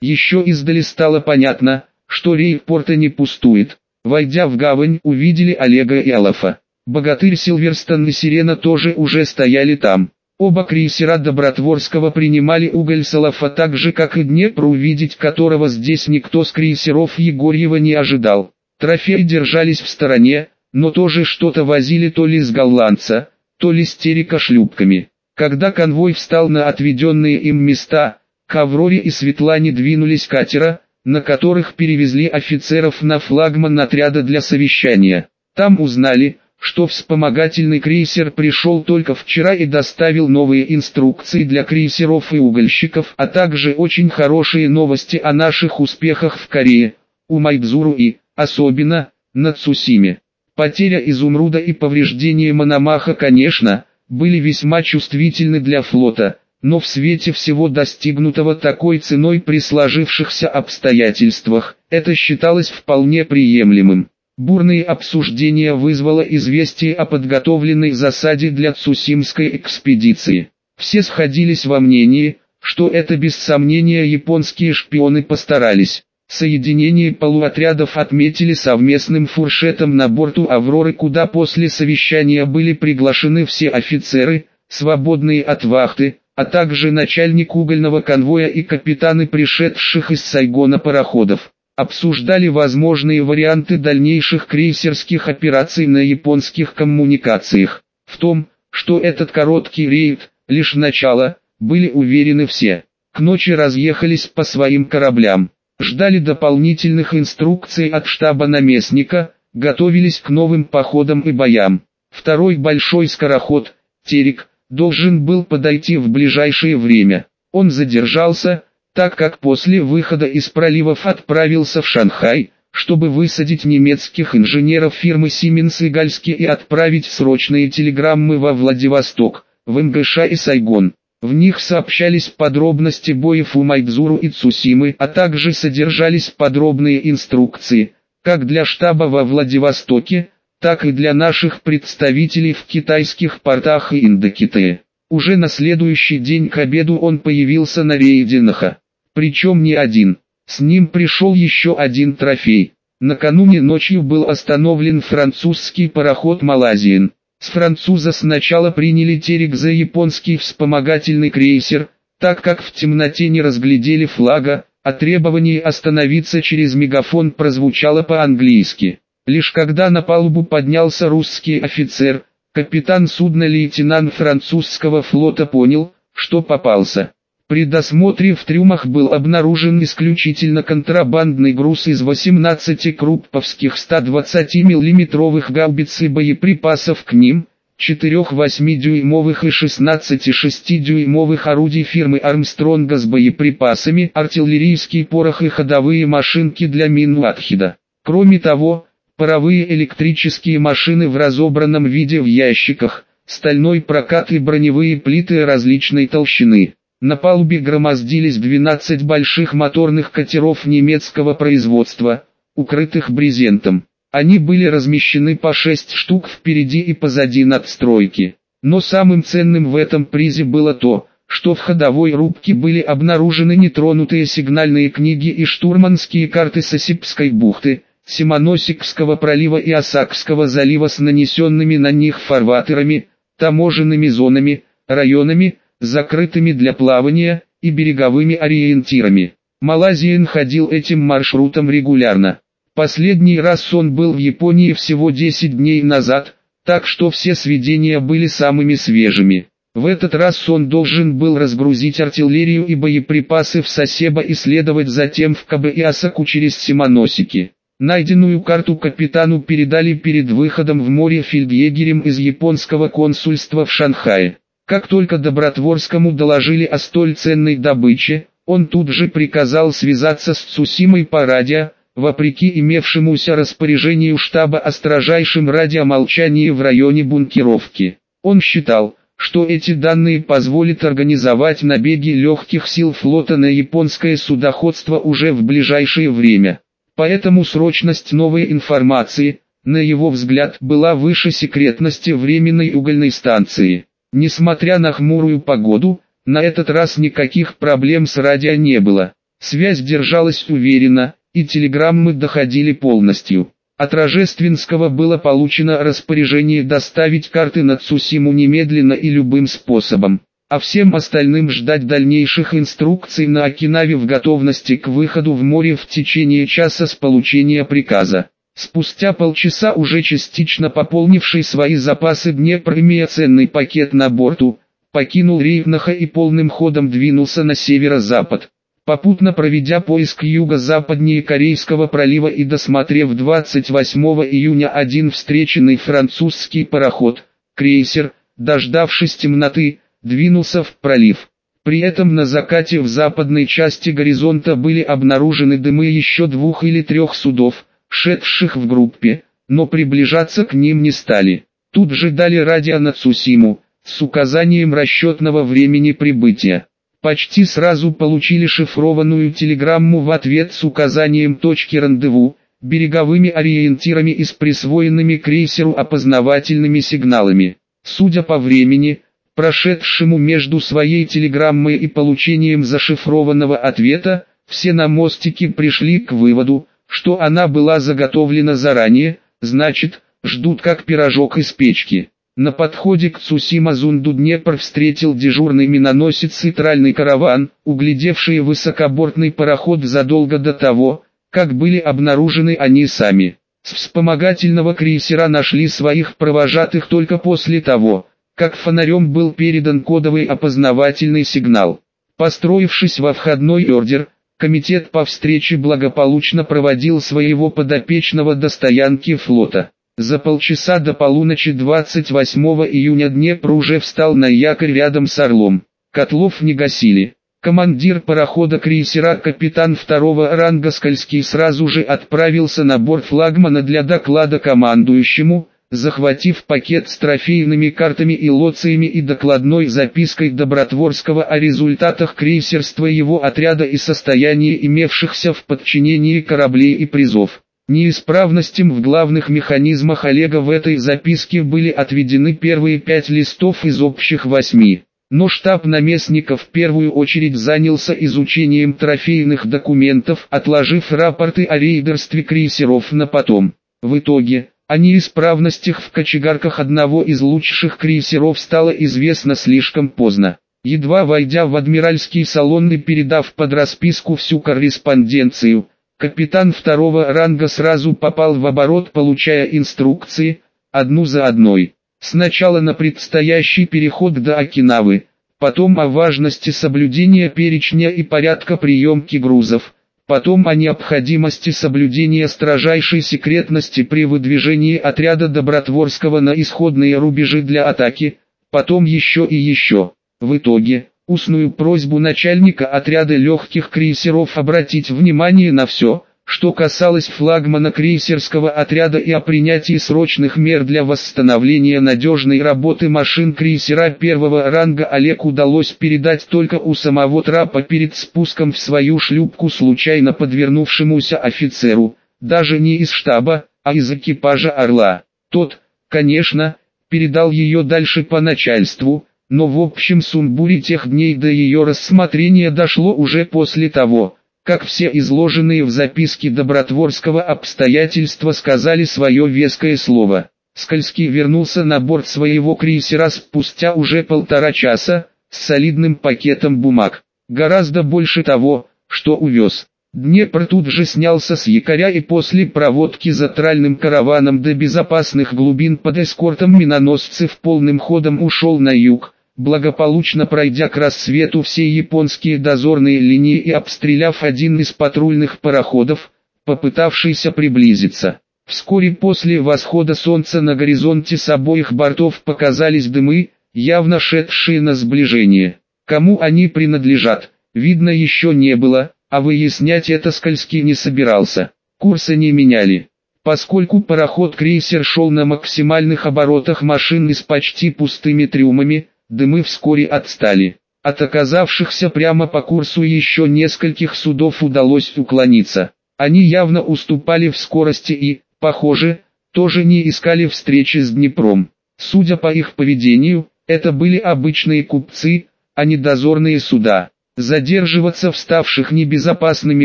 Еще издали стало понятно, что рейд порта не пустует. Войдя в гавань, увидели Олега и Алафа. Богатырь Силверстон и Сирена тоже уже стояли там. Оба крейсера Добротворского принимали уголь Салафа так же, как и Днепр, увидеть которого здесь никто с крейсеров Егорьева не ожидал. Трофеи держались в стороне, но тоже что-то возили то ли с голландца, то ли с терека шлюпками. Когда конвой встал на отведенные им места, к Авроре и Светлане двинулись катера, на которых перевезли офицеров на флагман отряда для совещания. Там узнали, что вспомогательный крейсер пришел только вчера и доставил новые инструкции для крейсеров и угольщиков, а также очень хорошие новости о наших успехах в Корее, у Майдзуру и, особенно, на Цусиме. Потеря изумруда и повреждение Мономаха, конечно, были весьма чувствительны для флота, но в свете всего достигнутого такой ценой при сложившихся обстоятельствах, это считалось вполне приемлемым. Бурные обсуждения вызвало известие о подготовленной засаде для Цусимской экспедиции. Все сходились во мнении, что это без сомнения японские шпионы постарались. Соединение полуотрядов отметили совместным фуршетом на борту «Авроры», куда после совещания были приглашены все офицеры, свободные от вахты, а также начальник угольного конвоя и капитаны пришедших из Сайгона пароходов обсуждали возможные варианты дальнейших крейсерских операций на японских коммуникациях. В том, что этот короткий рейд – лишь начало, были уверены все. К ночи разъехались по своим кораблям, ждали дополнительных инструкций от штаба наместника, готовились к новым походам и боям. Второй большой скороход, Терек, должен был подойти в ближайшее время. Он задержался, так как после выхода из проливов отправился в Шанхай, чтобы высадить немецких инженеров фирмы Siemens и Гальски и отправить срочные телеграммы во Владивосток, в МГШ и Сайгон. В них сообщались подробности боев у Майдзуру и Цусимы, а также содержались подробные инструкции, как для штаба во Владивостоке, так и для наших представителей в китайских портах и Индокитае. Уже на следующий день к обеду он появился на рейде Наха. Причем не один. С ним пришел еще один трофей. Накануне ночью был остановлен французский пароход «Малазиен». С француза сначала приняли терек за японский вспомогательный крейсер, так как в темноте не разглядели флага, а требование остановиться через мегафон прозвучало по-английски. Лишь когда на палубу поднялся русский офицер, капитан судна лейтенант французского флота понял, что попался. При досмотре в трюмах был обнаружен исключительно контрабандный груз из 18 крупповских 120 миллиметровых гаубиц и боеприпасов к ним, 4 8-дюймовых и 16 6-дюймовых орудий фирмы Армстронга с боеприпасами, артиллерийский порох и ходовые машинки для мин Латхида. Кроме того, паровые электрические машины в разобранном виде в ящиках, стальной прокат и броневые плиты различной толщины. На палубе громоздились 12 больших моторных катеров немецкого производства, укрытых брезентом. Они были размещены по 6 штук впереди и позади надстройки. Но самым ценным в этом призе было то, что в ходовой рубке были обнаружены нетронутые сигнальные книги и штурманские карты Сосипской бухты, Симоносикского пролива и Осакского залива с нанесенными на них фарватерами, таможенными зонами, районами, закрытыми для плавания, и береговыми ориентирами. Малазиен ходил этим маршрутом регулярно. Последний раз он был в Японии всего 10 дней назад, так что все сведения были самыми свежими. В этот раз он должен был разгрузить артиллерию и боеприпасы в Сосеба и следовать затем в Кабе и Осаку через Симоносики. Найденную карту капитану передали перед выходом в море фельдъегерем из японского консульства в Шанхае. Как только Добротворскому доложили о столь ценной добыче, он тут же приказал связаться с Цусимой по радио, вопреки имевшемуся распоряжению штаба о строжайшем радиомолчании в районе бункеровки. Он считал, что эти данные позволят организовать набеги легких сил флота на японское судоходство уже в ближайшее время. Поэтому срочность новой информации, на его взгляд, была выше секретности временной угольной станции. Несмотря на хмурую погоду, на этот раз никаких проблем с радио не было. Связь держалась уверенно, и телеграммы доходили полностью. От Рожественского было получено распоряжение доставить карты на Цусиму немедленно и любым способом, а всем остальным ждать дальнейших инструкций на Окинаве в готовности к выходу в море в течение часа с получения приказа. Спустя полчаса уже частично пополнивший свои запасы Днепр, имея ценный пакет на борту, покинул Рейвнаха и полным ходом двинулся на северо-запад попутно проведя поиск юго-западнее Корейского пролива и досмотрев 28 июня один встреченный французский пароход, крейсер, дождавшись темноты, двинулся в пролив. При этом на закате в западной части горизонта были обнаружены дымы еще двух или трех судов, шедших в группе, но приближаться к ним не стали. Тут же дали радио на Цусиму, с указанием расчетного времени прибытия почти сразу получили шифрованную телеграмму в ответ с указанием точки рандеву, береговыми ориентирами и с присвоенными крейсеру опознавательными сигналами. Судя по времени, прошедшему между своей телеграммой и получением зашифрованного ответа, все на мостике пришли к выводу, что она была заготовлена заранее, значит, ждут как пирожок из печки. На подходе к Цусима-Зунду Днепр встретил дежурный миноносец центральный караван, углядевший высокобортный пароход задолго до того, как были обнаружены они сами. С вспомогательного крейсера нашли своих провожатых только после того, как фонарем был передан кодовый опознавательный сигнал. Построившись во входной ордер, комитет по встрече благополучно проводил своего подопечного до стоянки флота. За полчаса до полуночи 28 июня Днепр уже встал на якорь рядом с Орлом. Котлов не гасили. Командир парохода крейсера капитан второго ранга Скользкий сразу же отправился на борт флагмана для доклада командующему, захватив пакет с трофейными картами и лоциями и докладной запиской Добротворского о результатах крейсерства его отряда и состоянии имевшихся в подчинении кораблей и призов. Неисправностям в главных механизмах Олега в этой записке были отведены первые пять листов из общих восьми. Но штаб наместника в первую очередь занялся изучением трофейных документов, отложив рапорты о рейдерстве крейсеров на потом. В итоге, о неисправностях в кочегарках одного из лучших крейсеров стало известно слишком поздно. Едва войдя в адмиральский салон и передав под расписку всю корреспонденцию, Капитан второго ранга сразу попал в оборот, получая инструкции, одну за одной. Сначала на предстоящий переход до Окинавы, потом о важности соблюдения перечня и порядка приемки грузов, потом о необходимости соблюдения строжайшей секретности при выдвижении отряда Добротворского на исходные рубежи для атаки, потом еще и еще. В итоге, устную просьбу начальника отряда легких крейсеров обратить внимание на все, что касалось флагмана крейсерского отряда и о принятии срочных мер для восстановления надежной работы машин крейсера первого ранга Олег удалось передать только у самого трапа перед спуском в свою шлюпку случайно подвернувшемуся офицеру, даже не из штаба, а из экипажа «Орла». Тот, конечно, передал ее дальше по начальству, но в общем сумбуре тех дней до ее рассмотрения дошло уже после того, как все изложенные в записке Добротворского обстоятельства сказали свое веское слово. Скользкий вернулся на борт своего крейсера спустя уже полтора часа, с солидным пакетом бумаг. Гораздо больше того, что увез. Днепр тут же снялся с якоря и после проводки за тральным караваном до безопасных глубин под эскортом миноносцев полным ходом ушел на юг, благополучно пройдя к рассвету все японские дозорные линии и обстреляв один из патрульных пароходов, попытавшийся приблизиться. Вскоре после восхода солнца на горизонте с обоих бортов показались дымы, явно шедшие на сближение. Кому они принадлежат, видно еще не было, а выяснять это Скользкий не собирался. Курсы не меняли. Поскольку пароход-крейсер шел на максимальных оборотах машины с почти пустыми трюмами, дымы вскоре отстали. От оказавшихся прямо по курсу еще нескольких судов удалось уклониться. Они явно уступали в скорости и, похоже, тоже не искали встречи с Днепром. Судя по их поведению, это были обычные купцы, а не дозорные суда. Задерживаться в ставших небезопасными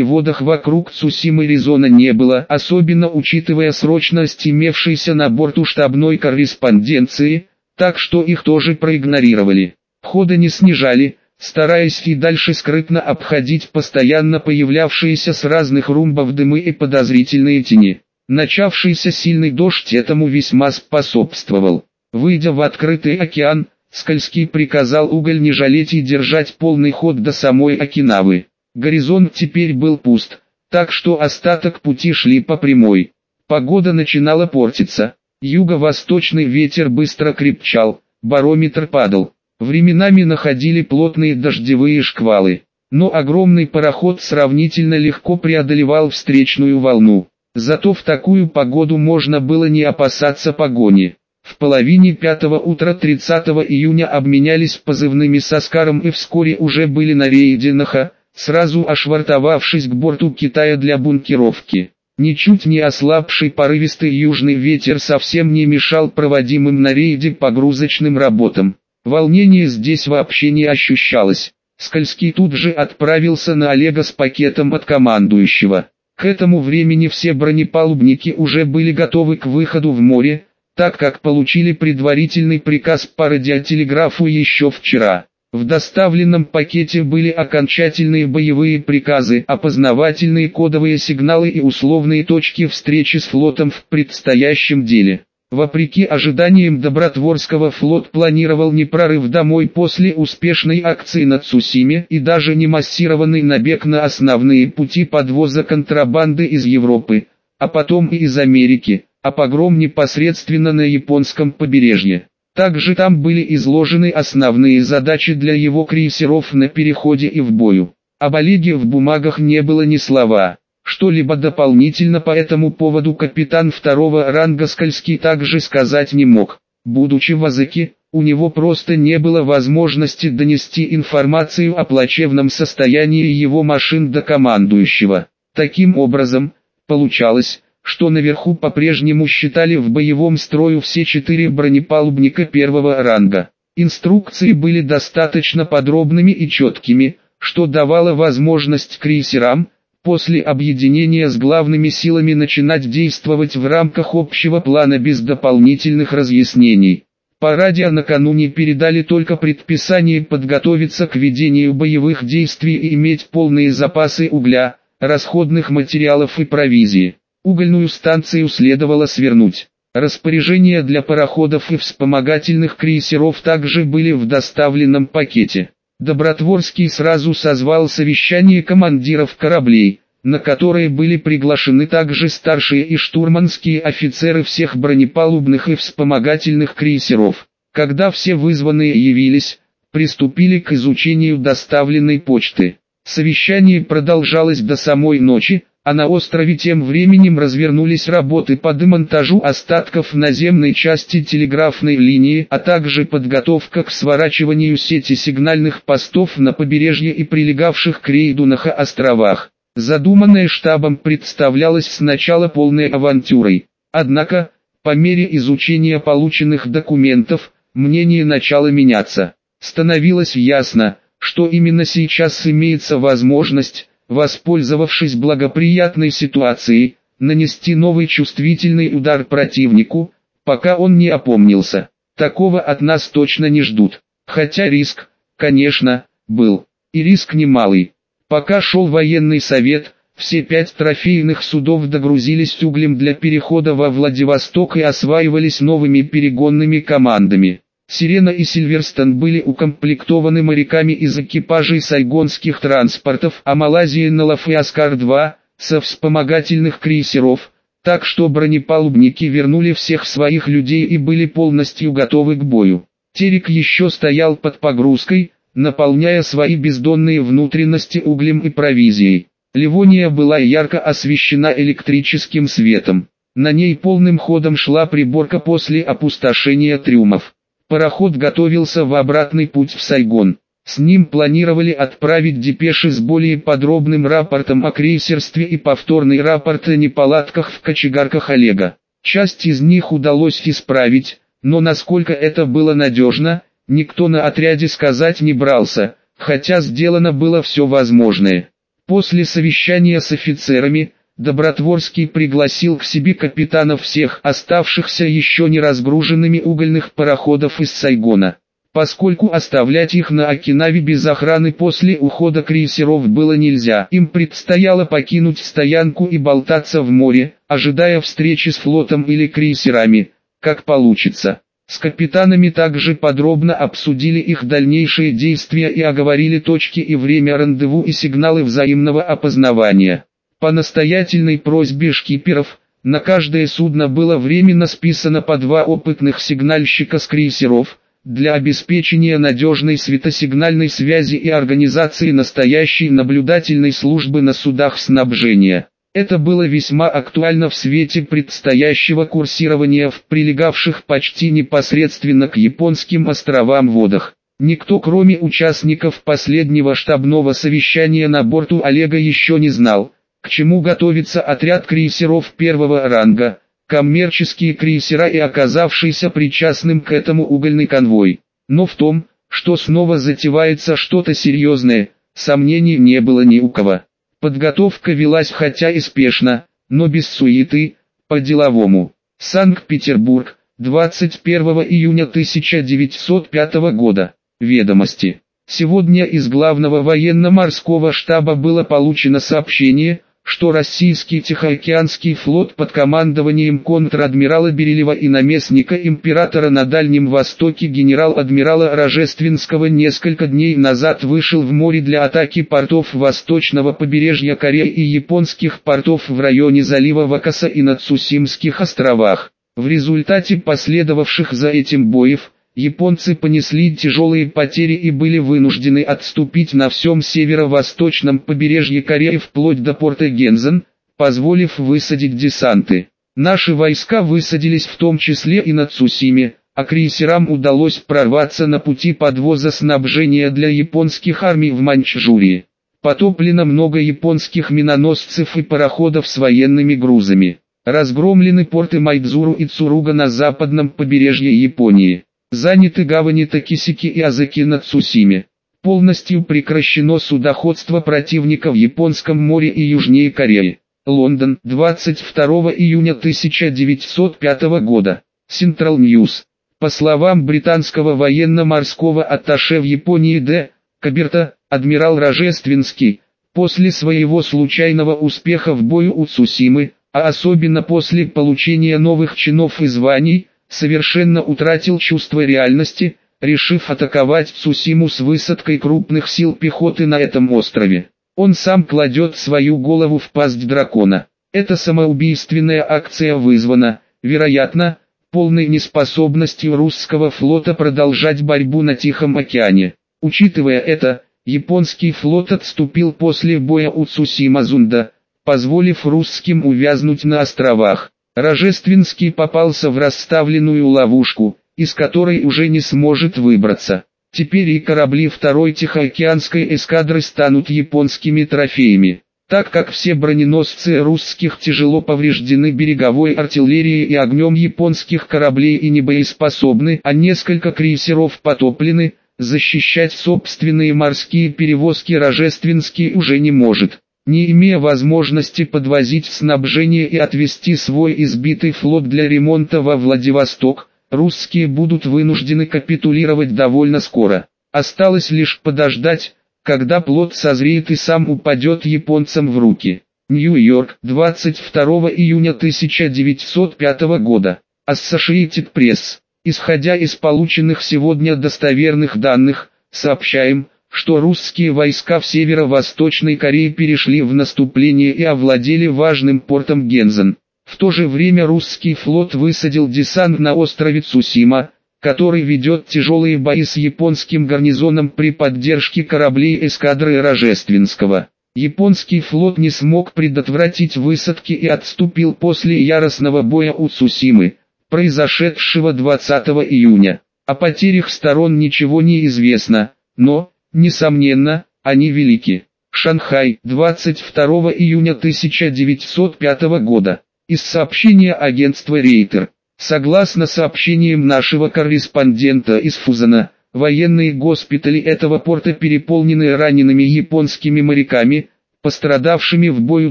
водах вокруг Цусимы резона не было, особенно учитывая срочность имевшейся на борту штабной корреспонденции, так что их тоже проигнорировали. Хода не снижали, стараясь и дальше скрытно обходить постоянно появлявшиеся с разных румбов дымы и подозрительные тени. Начавшийся сильный дождь этому весьма способствовал. Выйдя в открытый океан, Скользкий приказал уголь не жалеть и держать полный ход до самой Окинавы. Горизонт теперь был пуст, так что остаток пути шли по прямой. Погода начинала портиться. Юго-восточный ветер быстро крепчал, барометр падал. Временами находили плотные дождевые шквалы. Но огромный пароход сравнительно легко преодолевал встречную волну. Зато в такую погоду можно было не опасаться погони. В половине пятого утра 30 июня обменялись позывными с Оскаром и вскоре уже были на рейде Наха, сразу ошвартовавшись к борту Китая для бункеровки. Ничуть не ослабший порывистый южный ветер совсем не мешал проводимым на рейде погрузочным работам. Волнение здесь вообще не ощущалось. Скользкий тут же отправился на Олега с пакетом от командующего. К этому времени все бронепалубники уже были готовы к выходу в море, так как получили предварительный приказ по радиотелеграфу еще вчера. В доставленном пакете были окончательные боевые приказы, опознавательные кодовые сигналы и условные точки встречи с флотом в предстоящем деле. Вопреки ожиданиям Добротворского флот планировал не прорыв домой после успешной акции на Цусиме и даже не массированный набег на основные пути подвоза контрабанды из Европы, а потом и из Америки а погром непосредственно на японском побережье. Также там были изложены основные задачи для его крейсеров на переходе и в бою. Об Олеге в бумагах не было ни слова. Что-либо дополнительно по этому поводу капитан второго ранга Скользкий также сказать не мог. Будучи в Азыке, у него просто не было возможности донести информацию о плачевном состоянии его машин до командующего. Таким образом, получалось, что наверху по-прежнему считали в боевом строю все четыре бронепалубника первого ранга. Инструкции были достаточно подробными и четкими, что давало возможность крейсерам, после объединения с главными силами начинать действовать в рамках общего плана без дополнительных разъяснений. По радио накануне передали только предписание подготовиться к ведению боевых действий и иметь полные запасы угля, расходных материалов и провизии. Угольную станцию следовало свернуть. Распоряжения для пароходов и вспомогательных крейсеров также были в доставленном пакете. Добротворский сразу созвал совещание командиров кораблей, на которое были приглашены также старшие и штурманские офицеры всех бронепалубных и вспомогательных крейсеров. Когда все вызванные явились, приступили к изучению доставленной почты. Совещание продолжалось до самой ночи, а на острове тем временем развернулись работы по демонтажу остатков наземной части телеграфной линии, а также подготовка к сворачиванию сети сигнальных постов на побережье и прилегавших к рейду на островах. Задуманное штабом представлялось сначала полной авантюрой. Однако, по мере изучения полученных документов, мнение начало меняться. Становилось ясно, что именно сейчас имеется возможность, воспользовавшись благоприятной ситуацией, нанести новый чувствительный удар противнику, пока он не опомнился. Такого от нас точно не ждут. Хотя риск, конечно, был. И риск немалый. Пока шел военный совет, все пять трофейных судов догрузились углем для перехода во Владивосток и осваивались новыми перегонными командами. Сирена и Сильверстон были укомплектованы моряками из экипажей сайгонских транспортов, а Малайзия Налаф и Оскар-2, со вспомогательных крейсеров, так что бронепалубники вернули всех своих людей и были полностью готовы к бою. Терек еще стоял под погрузкой, наполняя свои бездонные внутренности углем и провизией. Ливония была ярко освещена электрическим светом. На ней полным ходом шла приборка после опустошения трюмов. Пароход готовился в обратный путь в Сайгон. С ним планировали отправить депеши с более подробным рапортом о крейсерстве и повторный рапорт о неполадках в кочегарках Олега. Часть из них удалось исправить, но насколько это было надежно, никто на отряде сказать не брался, хотя сделано было все возможное. После совещания с офицерами, Добротворский пригласил к себе капитанов всех оставшихся еще не разгруженными угольных пароходов из Сайгона. Поскольку оставлять их на Окинаве без охраны после ухода крейсеров было нельзя, им предстояло покинуть стоянку и болтаться в море, ожидая встречи с флотом или крейсерами, как получится. С капитанами также подробно обсудили их дальнейшие действия и оговорили точки и время рандеву и сигналы взаимного опознавания. По настоятельной просьбе шкиперов, на каждое судно было временно списано по два опытных сигнальщика с крейсеров – для обеспечения надежной светосигнальной связи и организации настоящей наблюдательной службы на судах снабжения. Это было весьма актуально в свете предстоящего курсирования в прилегавших почти непосредственно к японским островам водах. Никто кроме участников последнего штабного совещания на борту Олега еще не знал, к чему готовится отряд крейсеров первого ранга, коммерческие крейсера и оказавшийся причастным к этому угольный конвой. Но в том, что снова затевается что-то серьезное, сомнений не было ни у кого. Подготовка велась хотя и спешно, но без суеты, по-деловому. Санкт-Петербург, 21 июня 1905 года. Ведомости. Сегодня из главного военно-морского штаба было получено сообщение, что российский Тихоокеанский флот под командованием контр-адмирала Берилева и наместника императора на Дальнем Востоке генерал-адмирала Рожественского несколько дней назад вышел в море для атаки портов восточного побережья Кореи и японских портов в районе залива Вакаса и на Цусимских островах. В результате последовавших за этим боев, Японцы понесли тяжелые потери и были вынуждены отступить на всем северо-восточном побережье Кореи вплоть до порта Гензен, позволив высадить десанты. Наши войска высадились в том числе и на Цусиме, а крейсерам удалось прорваться на пути подвоза снабжения для японских армий в Маньчжурии. Потоплено много японских миноносцев и пароходов с военными грузами. Разгромлены порты Майдзуру и Цуруга на западном побережье Японии. Заняты гавани Такисики и Азаки на Цусиме. Полностью прекращено судоходство противника в Японском море и южнее Кореи. Лондон, 22 июня 1905 года. Central News. По словам британского военно-морского атташе в Японии Д. Каберта, адмирал Рожественский, после своего случайного успеха в бою у Цусимы, а особенно после получения новых чинов и званий, совершенно утратил чувство реальности, решив атаковать Цусиму с высадкой крупных сил пехоты на этом острове. Он сам кладет свою голову в пасть дракона. Эта самоубийственная акция вызвана, вероятно, полной неспособностью русского флота продолжать борьбу на Тихом океане. Учитывая это, японский флот отступил после боя у Цусима-Зунда, позволив русским увязнуть на островах. Рожественский попался в расставленную ловушку, из которой уже не сможет выбраться. Теперь и корабли второй Тихоокеанской эскадры станут японскими трофеями. Так как все броненосцы русских тяжело повреждены береговой артиллерией и огнем японских кораблей и не боеспособны, а несколько крейсеров потоплены, защищать собственные морские перевозки Рожественский уже не может не имея возможности подвозить снабжение и отвезти свой избитый флот для ремонта во Владивосток, русские будут вынуждены капитулировать довольно скоро. Осталось лишь подождать, когда плод созреет и сам упадет японцам в руки. Нью-Йорк, 22 июня 1905 года. Associated Press. Исходя из полученных сегодня достоверных данных, сообщаем, что русские войска в северо-восточной Корее перешли в наступление и овладели важным портом Гензен. В то же время русский флот высадил десант на острове Цусима, который ведет тяжелые бои с японским гарнизоном при поддержке кораблей эскадры Рожественского. Японский флот не смог предотвратить высадки и отступил после яростного боя у Цусимы, произошедшего 20 июня. О потерях сторон ничего не известно, но, Несомненно, они велики. Шанхай, 22 июня 1905 года. Из сообщения агентства Рейтер. Согласно сообщениям нашего корреспондента из Фузана, военные госпитали этого порта переполнены ранеными японскими моряками, пострадавшими в бою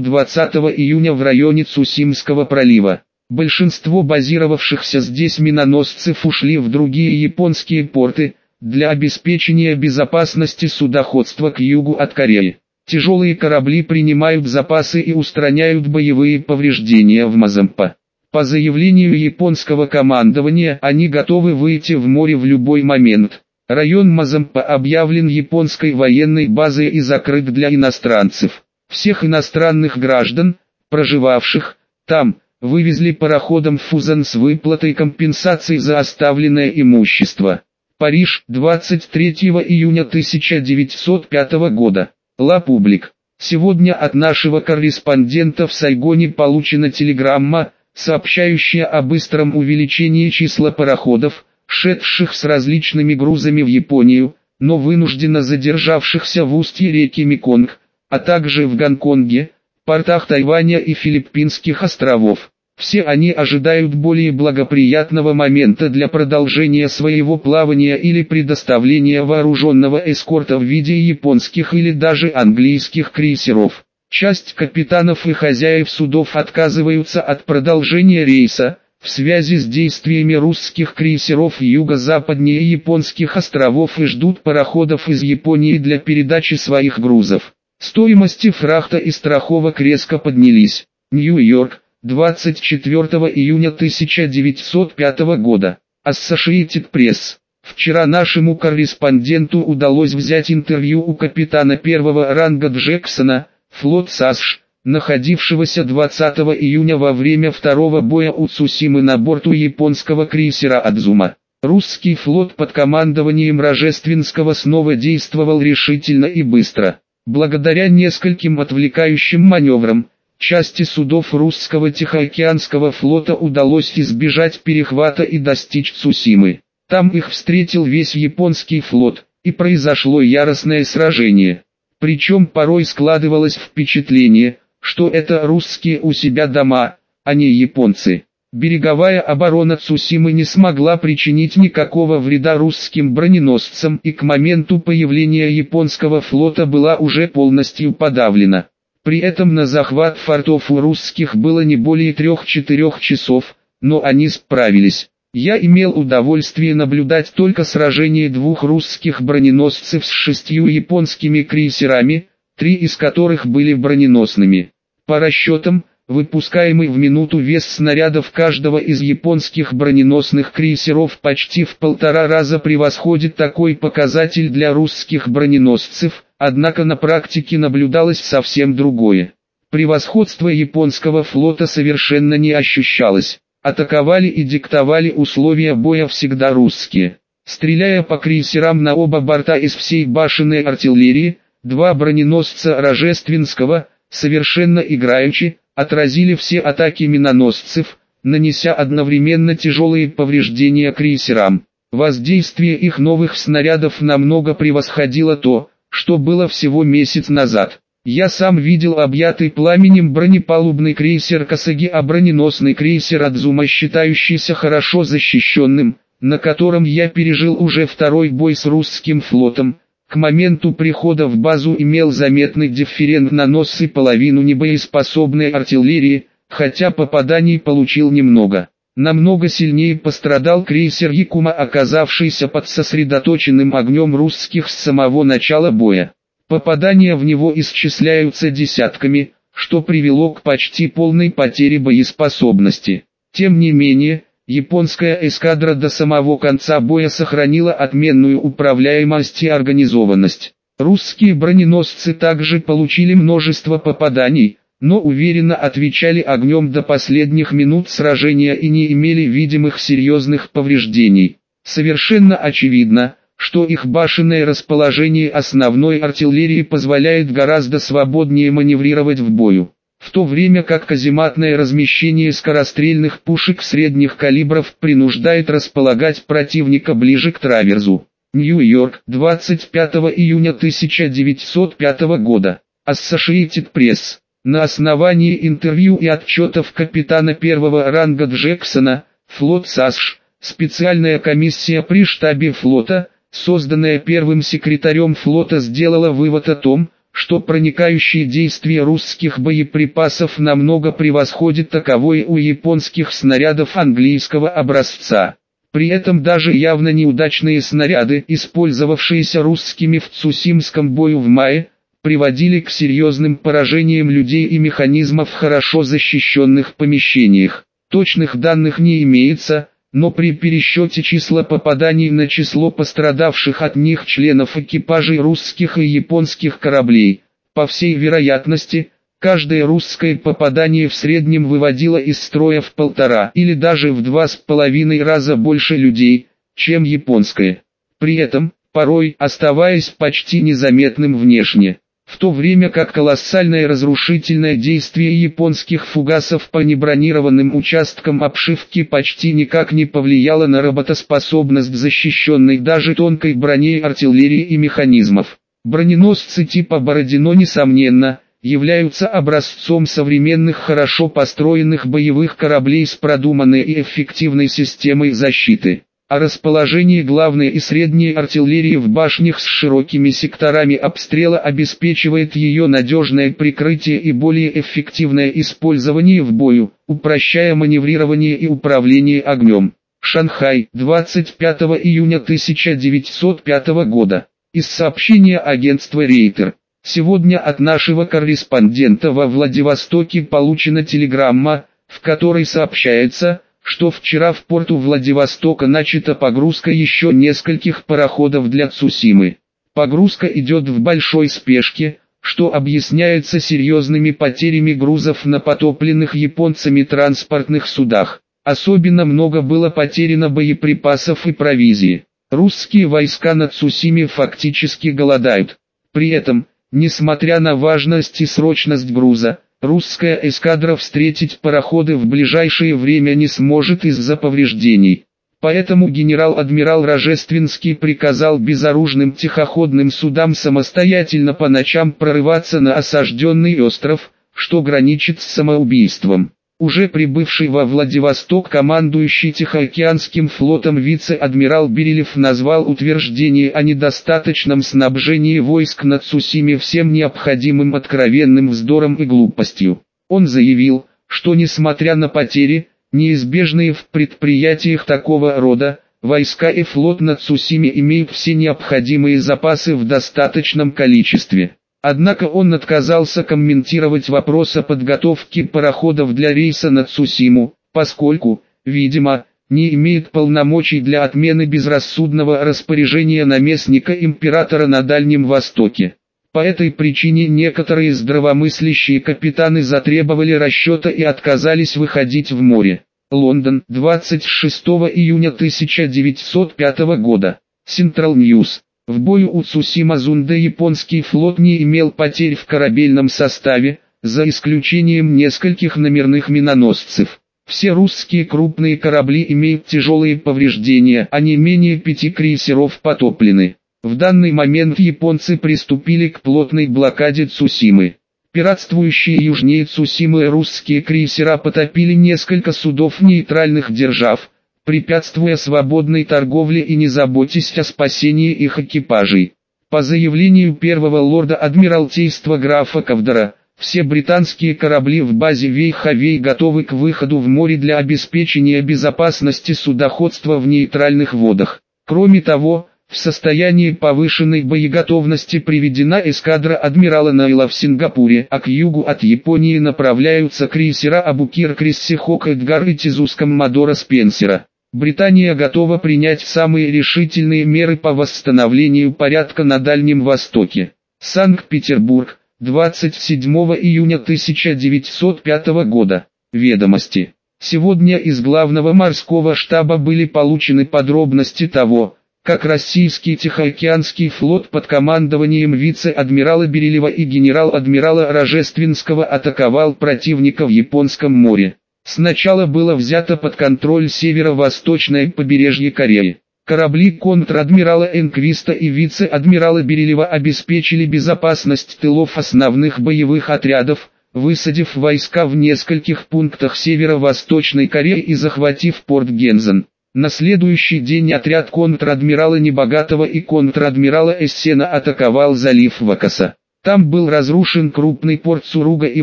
20 июня в районе Цусимского пролива. Большинство базировавшихся здесь миноносцев ушли в другие японские порты, для обеспечения безопасности судоходства к югу от Кореи. Тяжелые корабли принимают запасы и устраняют боевые повреждения в Мазампа. По заявлению японского командования они готовы выйти в море в любой момент. Район Мазампа объявлен японской военной базой и закрыт для иностранцев. Всех иностранных граждан, проживавших там, вывезли пароходом Фузан с выплатой компенсаций за оставленное имущество. Париж, 23 июня 1905 года. Ла Публик. Сегодня от нашего корреспондента в Сайгоне получена телеграмма, сообщающая о быстром увеличении числа пароходов, шедших с различными грузами в Японию, но вынужденно задержавшихся в устье реки Меконг, а также в Гонконге, портах Тайваня и Филиппинских островов. Все они ожидают более благоприятного момента для продолжения своего плавания или предоставления вооруженного эскорта в виде японских или даже английских крейсеров. Часть капитанов и хозяев судов отказываются от продолжения рейса, в связи с действиями русских крейсеров юго-западнее японских островов и ждут пароходов из Японии для передачи своих грузов. Стоимости фрахта и страховок резко поднялись. Нью-Йорк, 24 июня 1905 года. Associated Press. Вчера нашему корреспонденту удалось взять интервью у капитана первого ранга Джексона, флот САСШ, находившегося 20 июня во время второго боя у Цусимы на борту японского крейсера Адзума. Русский флот под командованием Рожественского снова действовал решительно и быстро. Благодаря нескольким отвлекающим маневрам, части судов русского Тихоокеанского флота удалось избежать перехвата и достичь Цусимы. Там их встретил весь японский флот, и произошло яростное сражение. Причем порой складывалось впечатление, что это русские у себя дома, а не японцы. Береговая оборона Цусимы не смогла причинить никакого вреда русским броненосцам и к моменту появления японского флота была уже полностью подавлена. При этом на захват фортов у русских было не более трех-четырех часов, но они справились. Я имел удовольствие наблюдать только сражение двух русских броненосцев с шестью японскими крейсерами, три из которых были броненосными. По расчетам, выпускаемый в минуту вес снарядов каждого из японских броненосных крейсеров почти в полтора раза превосходит такой показатель для русских броненосцев, однако на практике наблюдалось совсем другое. Превосходство японского флота совершенно не ощущалось. Атаковали и диктовали условия боя всегда русские. Стреляя по крейсерам на оба борта из всей башенной артиллерии, два броненосца Рожественского, совершенно играючи, отразили все атаки миноносцев, нанеся одновременно тяжелые повреждения крейсерам. Воздействие их новых снарядов намного превосходило то, что было всего месяц назад. Я сам видел объятый пламенем бронепалубный крейсер Касаги, а броненосный крейсер Адзума, считающийся хорошо защищенным, на котором я пережил уже второй бой с русским флотом, к моменту прихода в базу имел заметный дифферент на нос и половину небоеспособной артиллерии, хотя попаданий получил немного. Намного сильнее пострадал крейсер Якума, оказавшийся под сосредоточенным огнем русских с самого начала боя. Попадания в него исчисляются десятками, что привело к почти полной потере боеспособности. Тем не менее, Японская эскадра до самого конца боя сохранила отменную управляемость и организованность. Русские броненосцы также получили множество попаданий, но уверенно отвечали огнем до последних минут сражения и не имели видимых серьезных повреждений. Совершенно очевидно, что их башенное расположение основной артиллерии позволяет гораздо свободнее маневрировать в бою в то время как казематное размещение скорострельных пушек средних калибров принуждает располагать противника ближе к траверзу. Нью-Йорк, 25 июня 1905 года. Associated Press. На основании интервью и отчетов капитана первого ранга Джексона, флот САСШ, специальная комиссия при штабе флота, созданная первым секретарем флота сделала вывод о том, что проникающие действия русских боеприпасов намного превосходят таковой у японских снарядов английского образца. При этом даже явно неудачные снаряды, использовавшиеся русскими в Цусимском бою в мае, приводили к серьезным поражениям людей и механизмов в хорошо защищенных помещениях. Точных данных не имеется, но при пересчете числа попаданий на число пострадавших от них членов экипажей русских и японских кораблей, по всей вероятности, каждое русское попадание в среднем выводило из строя в полтора или даже в два с половиной раза больше людей, чем японское. При этом, порой оставаясь почти незаметным внешне в то время как колоссальное разрушительное действие японских фугасов по небронированным участкам обшивки почти никак не повлияло на работоспособность защищенной даже тонкой броней артиллерии и механизмов. Броненосцы типа Бородино несомненно, являются образцом современных хорошо построенных боевых кораблей с продуманной и эффективной системой защиты а расположение главной и средней артиллерии в башнях с широкими секторами обстрела обеспечивает ее надежное прикрытие и более эффективное использование в бою, упрощая маневрирование и управление огнем. Шанхай, 25 июня 1905 года. Из сообщения агентства Рейтер. Сегодня от нашего корреспондента во Владивостоке получена телеграмма, в которой сообщается, что вчера в порту Владивостока начата погрузка еще нескольких пароходов для Цусимы. Погрузка идет в большой спешке, что объясняется серьезными потерями грузов на потопленных японцами транспортных судах. Особенно много было потеряно боеприпасов и провизии. Русские войска на Цусиме фактически голодают. При этом, несмотря на важность и срочность груза, Русская эскадра встретить пароходы в ближайшее время не сможет из-за повреждений. Поэтому генерал-адмирал Рожественский приказал безоружным тихоходным судам самостоятельно по ночам прорываться на осажденный остров, что граничит с самоубийством. Уже прибывший во Владивосток командующий Тихоокеанским флотом вице-адмирал Берилев назвал утверждение о недостаточном снабжении войск на Цусиме всем необходимым откровенным вздором и глупостью. Он заявил, что несмотря на потери, неизбежные в предприятиях такого рода, войска и флот на Цусиме имеют все необходимые запасы в достаточном количестве. Однако он отказался комментировать вопрос о подготовке пароходов для рейса на Цусиму, поскольку, видимо, не имеет полномочий для отмены безрассудного распоряжения наместника императора на Дальнем Востоке. По этой причине некоторые здравомыслящие капитаны затребовали расчета и отказались выходить в море. Лондон, 26 июня 1905 года. Central News. В бою у Цусима-Зунда японский флот не имел потерь в корабельном составе, за исключением нескольких номерных миноносцев. Все русские крупные корабли имеют тяжелые повреждения, а не менее пяти крейсеров потоплены. В данный момент японцы приступили к плотной блокаде Цусимы. Пиратствующие южнее Цусимы русские крейсера потопили несколько судов нейтральных держав, препятствуя свободной торговле и не заботясь о спасении их экипажей. По заявлению первого лорда Адмиралтейства графа Кавдора, все британские корабли в базе Вейхавей готовы к выходу в море для обеспечения безопасности судоходства в нейтральных водах. Кроме того, в состоянии повышенной боеготовности приведена эскадра адмирала Найла в Сингапуре, а к югу от Японии направляются крейсера Абукир Криссихок Эдгар и Тизуском Мадора Спенсера. Британия готова принять самые решительные меры по восстановлению порядка на Дальнем Востоке. Санкт-Петербург, 27 июня 1905 года. Ведомости. Сегодня из главного морского штаба были получены подробности того, как российский Тихоокеанский флот под командованием вице-адмирала Берилева и генерал-адмирала Рожественского атаковал противника в Японском море. Сначала было взято под контроль северо-восточное побережье Кореи. Корабли контр-адмирала Энквиста и вице-адмирала Берилева обеспечили безопасность тылов основных боевых отрядов, высадив войска в нескольких пунктах северо-восточной Кореи и захватив порт Гензен. На следующий день отряд контр-адмирала Небогатого и контр-адмирала Эссена атаковал залив Вакаса. Там был разрушен крупный порт Суруга и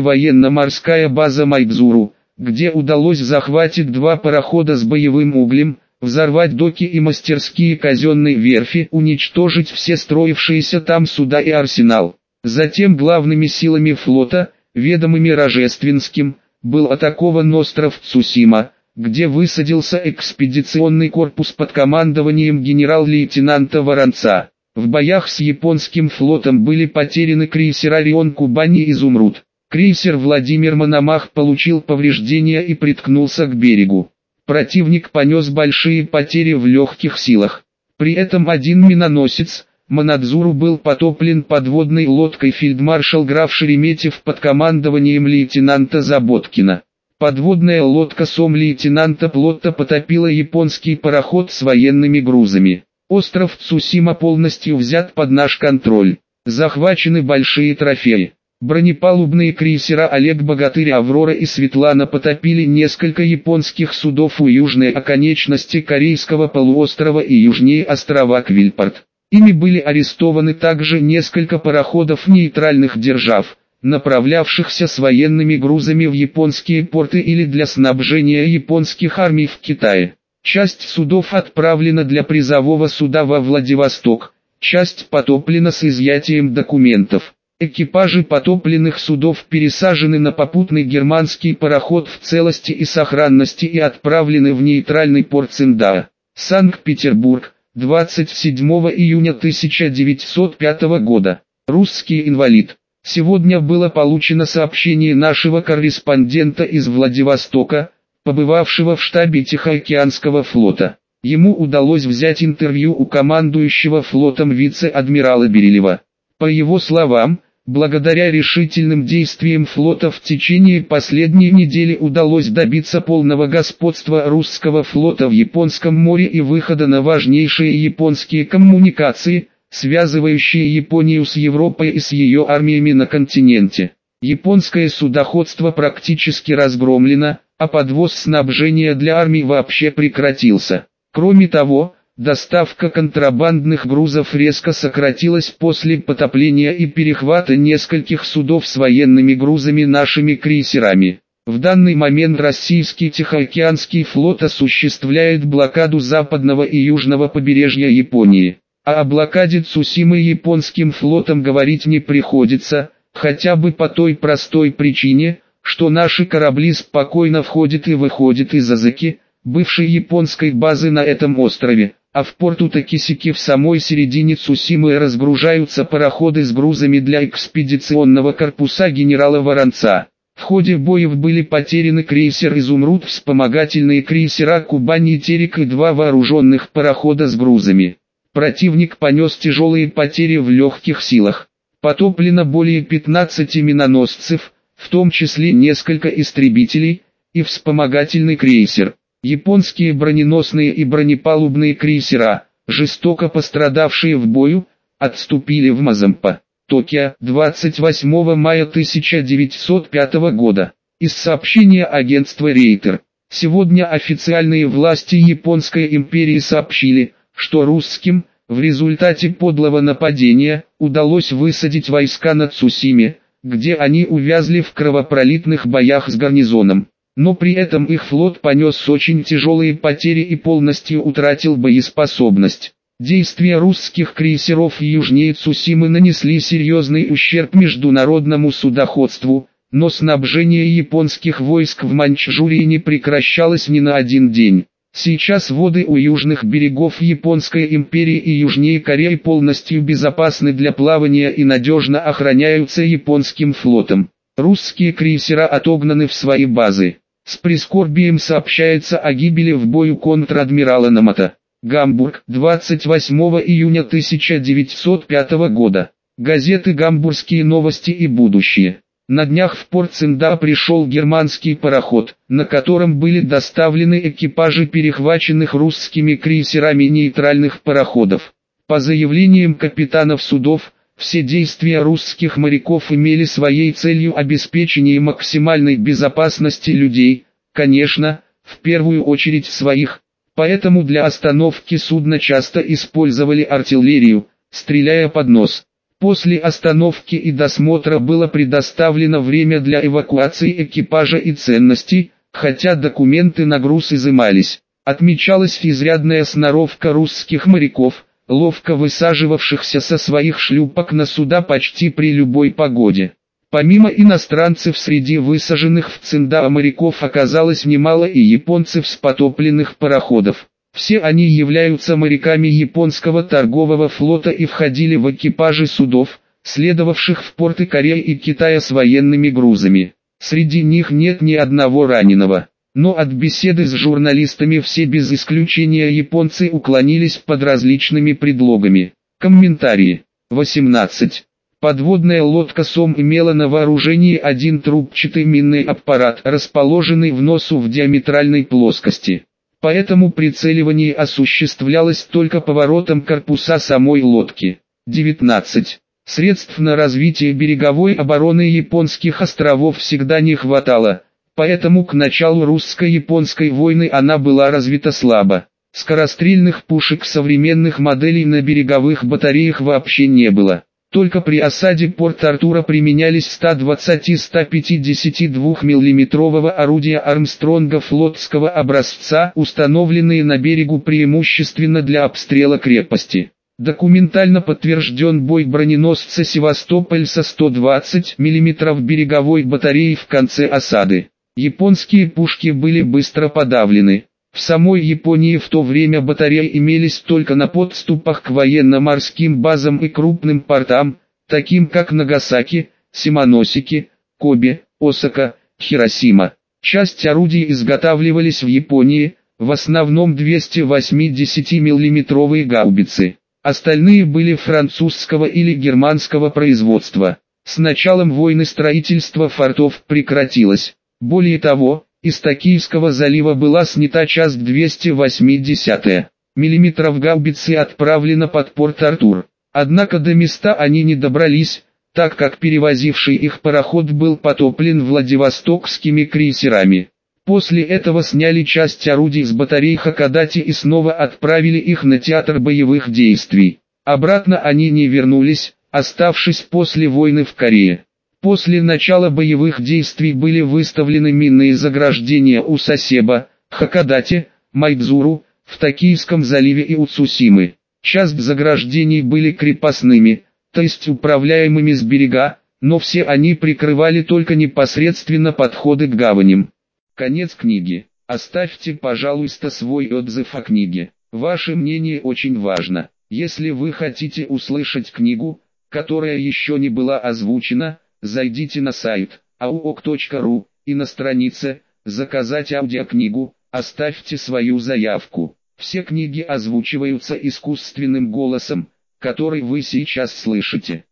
военно-морская база Майбзуру, где удалось захватить два парохода с боевым углем, взорвать доки и мастерские казенной верфи, уничтожить все строившиеся там суда и арсенал. Затем главными силами флота, ведомыми Рожественским, был атакован остров Цусима, где высадился экспедиционный корпус под командованием генерал-лейтенанта Воронца. В боях с японским флотом были потеряны крейсер «Орион Кубани» и «Изумруд». Крейсер «Владимир Мономах» получил повреждения и приткнулся к берегу. Противник понес большие потери в легких силах. При этом один миноносец, Манадзуру был потоплен подводной лодкой фельдмаршал граф Шереметьев под командованием лейтенанта Заботкина. Подводная лодка сом лейтенанта Плотта потопила японский пароход с военными грузами. Остров Цусима полностью взят под наш контроль. Захвачены большие трофеи. Бронепалубные крейсера Олег Богатырь Аврора и Светлана потопили несколько японских судов у южной оконечности Корейского полуострова и южнее острова Квильпорт. Ими были арестованы также несколько пароходов нейтральных держав, направлявшихся с военными грузами в японские порты или для снабжения японских армий в Китае. Часть судов отправлена для призового суда во Владивосток, часть потоплена с изъятием документов. Экипажи потопленных судов пересажены на попутный германский пароход в целости и сохранности и отправлены в нейтральный порт Цинда. Санкт-Петербург, 27 июня 1905 года. Русский инвалид. Сегодня было получено сообщение нашего корреспондента из Владивостока, побывавшего в штабе Тихоокеанского флота. Ему удалось взять интервью у командующего флотом вице-адмирала Берилева. По его словам, благодаря решительным действиям флота в течение последней недели удалось добиться полного господства русского флота в Японском море и выхода на важнейшие японские коммуникации, связывающие Японию с Европой и с ее армиями на континенте. Японское судоходство практически разгромлено, а подвоз снабжения для армии вообще прекратился. Кроме того, доставка контрабандных грузов резко сократилась после потопления и перехвата нескольких судов с военными грузами нашими крейсерами. В данный момент российский Тихоокеанский флот осуществляет блокаду западного и южного побережья Японии. А о блокаде Цусимы японским флотом говорить не приходится, хотя бы по той простой причине, что наши корабли спокойно входят и выходят из Азаки, бывшей японской базы на этом острове, а в порту Такисики в самой середине Цусимы разгружаются пароходы с грузами для экспедиционного корпуса генерала Воронца. В ходе боев были потеряны крейсер «Изумруд», вспомогательные крейсера «Кубани» и «Терек» и два вооруженных парохода с грузами. Противник понес тяжелые потери в легких силах. Потоплено более 15 миноносцев, в том числе несколько истребителей, и вспомогательный крейсер. Японские броненосные и бронепалубные крейсера, жестоко пострадавшие в бою, отступили в Мазампа, Токио, 28 мая 1905 года. Из сообщения агентства Рейтер. Сегодня официальные власти Японской империи сообщили, что русским, в результате подлого нападения, удалось высадить войска на Цусиме, где они увязли в кровопролитных боях с гарнизоном. Но при этом их флот понес очень тяжелые потери и полностью утратил боеспособность. Действия русских крейсеров южнее Цусимы нанесли серьезный ущерб международному судоходству, но снабжение японских войск в Маньчжурии не прекращалось ни на один день. Сейчас воды у южных берегов Японской империи и южнее Кореи полностью безопасны для плавания и надежно охраняются японским флотом. Русские крейсера отогнаны в свои базы. С прискорбием сообщается о гибели в бою контр-адмирала Намата. Гамбург, 28 июня 1905 года. Газеты «Гамбургские новости» и «Будущее». На днях в порт Цинда пришел германский пароход, на котором были доставлены экипажи перехваченных русскими крейсерами нейтральных пароходов. По заявлениям капитанов судов, все действия русских моряков имели своей целью обеспечение максимальной безопасности людей, конечно, в первую очередь своих, Поэтому для остановки судна часто использовали артиллерию, стреляя под нос. После остановки и досмотра было предоставлено время для эвакуации экипажа и ценностей, хотя документы на груз изымались. Отмечалась изрядная сноровка русских моряков, ловко высаживавшихся со своих шлюпок на суда почти при любой погоде. Помимо иностранцев среди высаженных в Циндао моряков оказалось немало и японцев с потопленных пароходов. Все они являются моряками японского торгового флота и входили в экипажи судов, следовавших в порты Кореи и Китая с военными грузами. Среди них нет ни одного раненого. Но от беседы с журналистами все без исключения японцы уклонились под различными предлогами. Комментарии. 18. Подводная лодка СОМ имела на вооружении один трубчатый минный аппарат, расположенный в носу в диаметральной плоскости. Поэтому прицеливание осуществлялось только поворотом корпуса самой лодки. 19. Средств на развитие береговой обороны японских островов всегда не хватало, поэтому к началу русско-японской войны она была развита слабо. Скорострельных пушек современных моделей на береговых батареях вообще не было. Только при осаде Порт-Артура применялись 120-152 мм орудия Армстронга флотского образца, установленные на берегу преимущественно для обстрела крепости. Документально подтвержден бой броненосца «Севастополь» со 120 мм береговой батареей в конце осады. Японские пушки были быстро подавлены. В самой Японии в то время батареи имелись только на подступах к военно-морским базам и крупным портам, таким как Нагасаки, Симоносики, Коби, Осака, Хиросима. Часть орудий изготавливались в Японии, в основном 280 миллиметровые гаубицы. Остальные были французского или германского производства. С началом войны строительство фортов прекратилось. Более того, из Токийского залива была снята часть 280 мм гаубицы отправлена под порт Артур. Однако до места они не добрались, так как перевозивший их пароход был потоплен Владивостокскими крейсерами. После этого сняли часть орудий с батарей Хакадати и снова отправили их на театр боевых действий. Обратно они не вернулись, оставшись после войны в Корее. После начала боевых действий были выставлены минные заграждения у Сосеба, Хакадате, Майдзуру, в Токийском заливе и у Цусимы. Часть заграждений были крепостными, то есть управляемыми с берега, но все они прикрывали только непосредственно подходы к гаваням. Конец книги. Оставьте, пожалуйста, свой отзыв о книге. Ваше мнение очень важно. Если вы хотите услышать книгу, которая еще не была озвучена, зайдите на сайт auok.ru и на странице «Заказать аудиокнигу» оставьте свою заявку. Все книги озвучиваются искусственным голосом, который вы сейчас слышите.